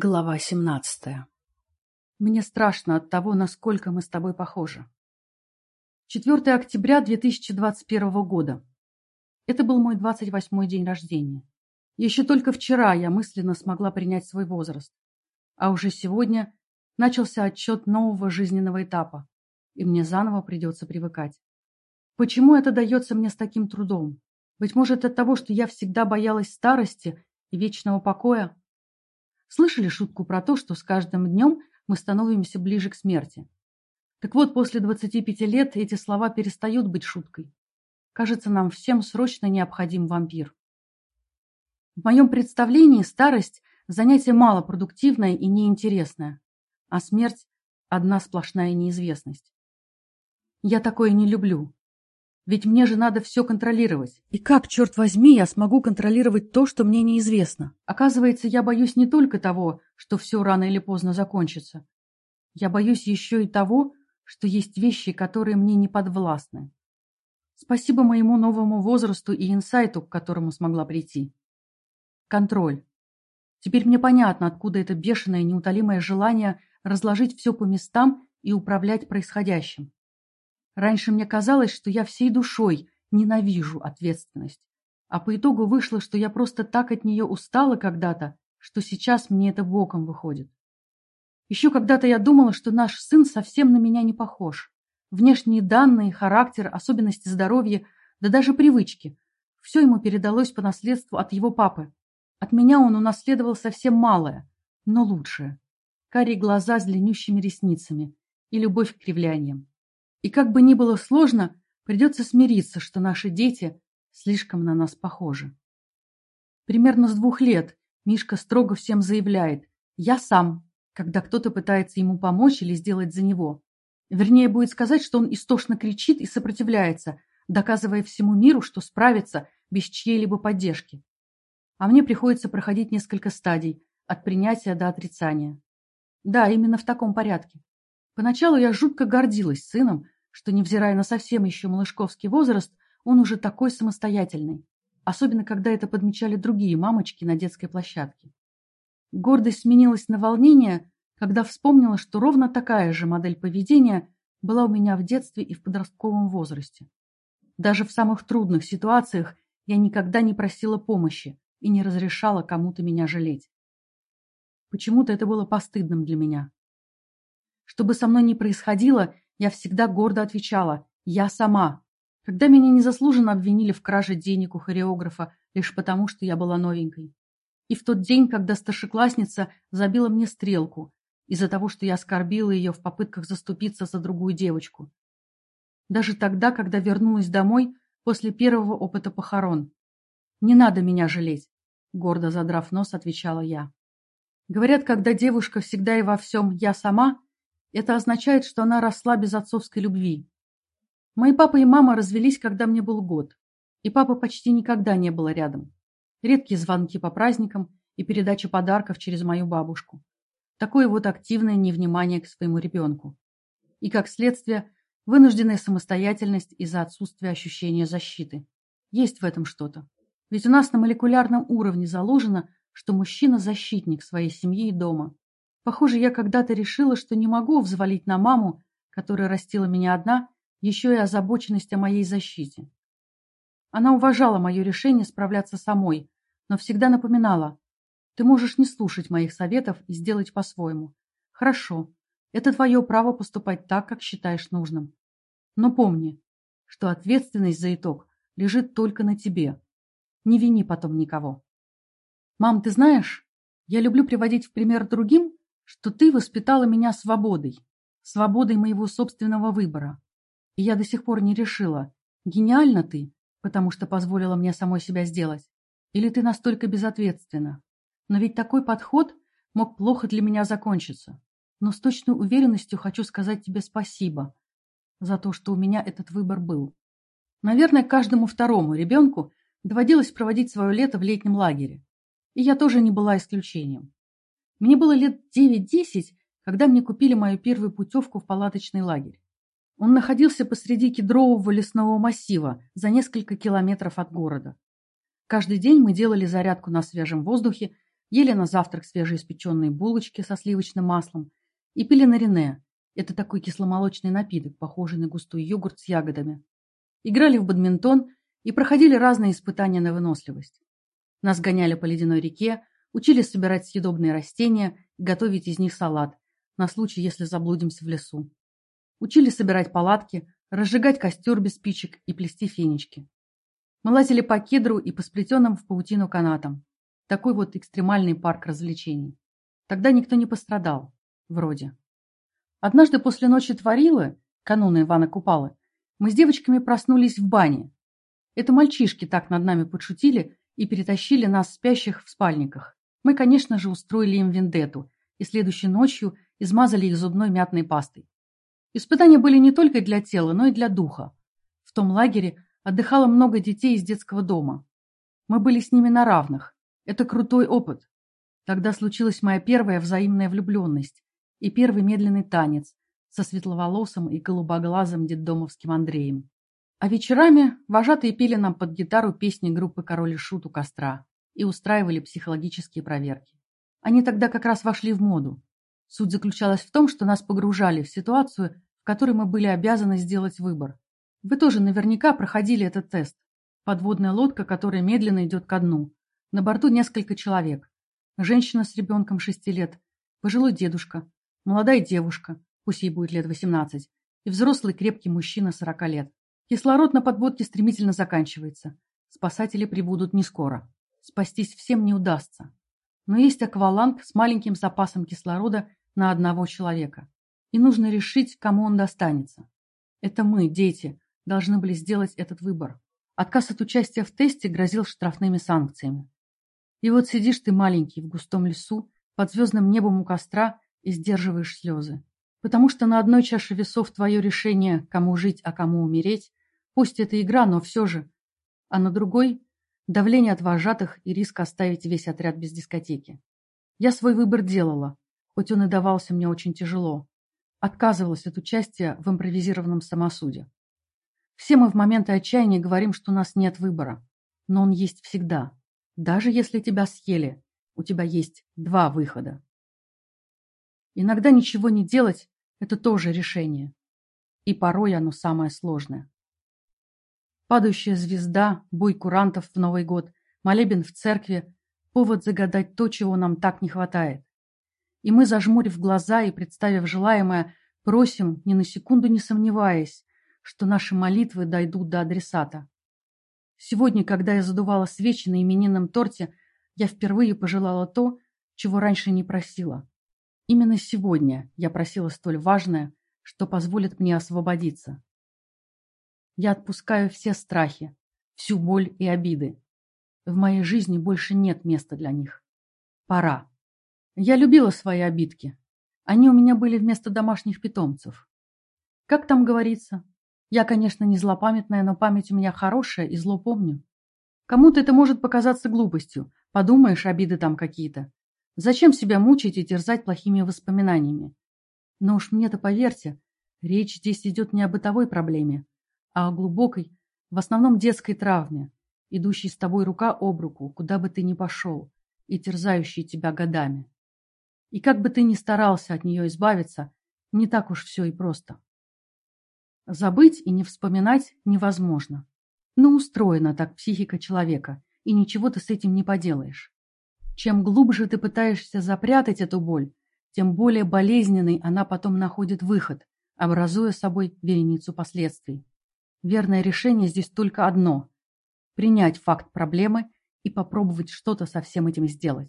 Глава семнадцатая. Мне страшно от того, насколько мы с тобой похожи. 4 октября 2021 года. Это был мой 28-й день рождения. Еще только вчера я мысленно смогла принять свой возраст. А уже сегодня начался отчет нового жизненного этапа, и мне заново придется привыкать. Почему это дается мне с таким трудом? Быть может, от того, что я всегда боялась старости и вечного покоя? Слышали шутку про то, что с каждым днем мы становимся ближе к смерти? Так вот, после 25 лет эти слова перестают быть шуткой. Кажется, нам всем срочно необходим вампир. В моем представлении старость – занятие малопродуктивное и неинтересное, а смерть – одна сплошная неизвестность. Я такое не люблю. Ведь мне же надо все контролировать. И как, черт возьми, я смогу контролировать то, что мне неизвестно? Оказывается, я боюсь не только того, что все рано или поздно закончится. Я боюсь еще и того, что есть вещи, которые мне не подвластны. Спасибо моему новому возрасту и инсайту, к которому смогла прийти. Контроль. Теперь мне понятно, откуда это бешеное, неутолимое желание разложить все по местам и управлять происходящим. Раньше мне казалось, что я всей душой ненавижу ответственность. А по итогу вышло, что я просто так от нее устала когда-то, что сейчас мне это боком выходит. Еще когда-то я думала, что наш сын совсем на меня не похож. Внешние данные, характер, особенности здоровья, да даже привычки. Все ему передалось по наследству от его папы. От меня он унаследовал совсем малое, но лучшее. Карие глаза с длиннющими ресницами и любовь к кривляниям. И как бы ни было сложно, придется смириться, что наши дети слишком на нас похожи. Примерно с двух лет Мишка строго всем заявляет «я сам», когда кто-то пытается ему помочь или сделать за него. Вернее, будет сказать, что он истошно кричит и сопротивляется, доказывая всему миру, что справится без чьей-либо поддержки. А мне приходится проходить несколько стадий, от принятия до отрицания. Да, именно в таком порядке. Поначалу я жутко гордилась сыном, что, невзирая на совсем еще малышковский возраст, он уже такой самостоятельный, особенно когда это подмечали другие мамочки на детской площадке. Гордость сменилась на волнение, когда вспомнила, что ровно такая же модель поведения была у меня в детстве и в подростковом возрасте. Даже в самых трудных ситуациях я никогда не просила помощи и не разрешала кому-то меня жалеть. Почему-то это было постыдным для меня. Что бы со мной ни происходило, я всегда гордо отвечала «я сама». Когда меня незаслуженно обвинили в краже денег у хореографа лишь потому, что я была новенькой. И в тот день, когда старшеклассница забила мне стрелку из-за того, что я оскорбила ее в попытках заступиться за другую девочку. Даже тогда, когда вернулась домой после первого опыта похорон. «Не надо меня жалеть», — гордо задрав нос, отвечала я. Говорят, когда девушка всегда и во всем «я сама», это означает, что она росла без отцовской любви. Мои папа и мама развелись, когда мне был год, и папы почти никогда не было рядом. Редкие звонки по праздникам и передача подарков через мою бабушку. Такое вот активное невнимание к своему ребенку. И, как следствие, вынужденная самостоятельность из-за отсутствия ощущения защиты. Есть в этом что-то. Ведь у нас на молекулярном уровне заложено, что мужчина – защитник своей семьи и дома. Похоже, я когда-то решила, что не могу взвалить на маму, которая растила меня одна, еще и озабоченность о моей защите. Она уважала мое решение справляться самой, но всегда напоминала, ты можешь не слушать моих советов и сделать по-своему. Хорошо, это твое право поступать так, как считаешь нужным. Но помни, что ответственность за итог лежит только на тебе. Не вини потом никого. Мам, ты знаешь, я люблю приводить в пример другим, что ты воспитала меня свободой, свободой моего собственного выбора. И я до сих пор не решила, гениально ты, потому что позволила мне самой себя сделать, или ты настолько безответственна. Но ведь такой подход мог плохо для меня закончиться. Но с точной уверенностью хочу сказать тебе спасибо за то, что у меня этот выбор был. Наверное, каждому второму ребенку доводилось проводить свое лето в летнем лагере. И я тоже не была исключением. Мне было лет 9-10, когда мне купили мою первую путевку в палаточный лагерь. Он находился посреди кедрового лесного массива, за несколько километров от города. Каждый день мы делали зарядку на свежем воздухе, ели на завтрак свежеиспеченные булочки со сливочным маслом и пили на Рене. Это такой кисломолочный напиток, похожий на густой йогурт с ягодами. Играли в бадминтон и проходили разные испытания на выносливость. Нас гоняли по ледяной реке, учили собирать съедобные растения и готовить из них салат, на случай, если заблудимся в лесу. Учили собирать палатки, разжигать костер без спичек и плести фенечки. Мы лазили по кедру и по сплетенным в паутину канатам. Такой вот экстремальный парк развлечений. Тогда никто не пострадал. Вроде. Однажды после ночи творилы, кануна Ивана Купалы, мы с девочками проснулись в бане. Это мальчишки так над нами подшутили и перетащили нас спящих в спальниках. Мы, конечно же, устроили им вендетту и следующей ночью измазали их зубной мятной пастой. Испытания были не только для тела, но и для духа. В том лагере отдыхало много детей из детского дома. Мы были с ними на равных. Это крутой опыт. Тогда случилась моя первая взаимная влюбленность и первый медленный танец со светловолосым и голубоглазым детдомовским Андреем. А вечерами вожатые пели нам под гитару песни группы «Король и Шут» у костра и устраивали психологические проверки. Они тогда как раз вошли в моду. Суть заключалась в том, что нас погружали в ситуацию, в которой мы были обязаны сделать выбор. Вы тоже наверняка проходили этот тест. Подводная лодка, которая медленно идет ко дну. На борту несколько человек. Женщина с ребенком шести лет, пожилой дедушка, молодая девушка, пусть ей будет лет восемнадцать, и взрослый крепкий мужчина сорока лет. Кислород на подводке стремительно заканчивается. Спасатели прибудут не скоро. Спастись всем не удастся. Но есть акваланг с маленьким запасом кислорода на одного человека. И нужно решить, кому он достанется. Это мы, дети, должны были сделать этот выбор. Отказ от участия в тесте грозил штрафными санкциями. И вот сидишь ты маленький в густом лесу, под звездным небом у костра и сдерживаешь слезы. Потому что на одной чаше весов твое решение, кому жить, а кому умереть, пусть это игра, но все же. А на другой – давление от вожатых и риск оставить весь отряд без дискотеки. Я свой выбор делала, хоть он и давался мне очень тяжело. Отказывалась от участия в импровизированном самосуде. Все мы в моменты отчаяния говорим, что у нас нет выбора. Но он есть всегда. Даже если тебя съели, у тебя есть два выхода. Иногда ничего не делать – это тоже решение. И порой оно самое сложное. Падающая звезда, бой курантов в Новый год, молебен в церкви – повод загадать то, чего нам так не хватает. И мы, зажмурив глаза и представив желаемое, просим, ни на секунду не сомневаясь, что наши молитвы дойдут до адресата. Сегодня, когда я задувала свечи на именинном торте, я впервые пожелала то, чего раньше не просила. Именно сегодня я просила столь важное, что позволит мне освободиться. Я отпускаю все страхи, всю боль и обиды. В моей жизни больше нет места для них. Пора. Я любила свои обидки. Они у меня были вместо домашних питомцев. Как там говорится? Я, конечно, не злопамятная, но память у меня хорошая и зло помню. Кому-то это может показаться глупостью. Подумаешь, обиды там какие-то. Зачем себя мучить и терзать плохими воспоминаниями? Но уж мне-то поверьте, речь здесь идет не о бытовой проблеме, а о глубокой, в основном детской травме, идущей с тобой рука об руку, куда бы ты ни пошел, и терзающей тебя годами. И как бы ты ни старался от нее избавиться, не так уж все и просто. Забыть и не вспоминать невозможно. Но устроена так психика человека, и ничего ты с этим не поделаешь. Чем глубже ты пытаешься запрятать эту боль, тем более болезненной она потом находит выход, образуя собой вереницу последствий. Верное решение здесь только одно – принять факт проблемы и попробовать что-то со всем этим сделать.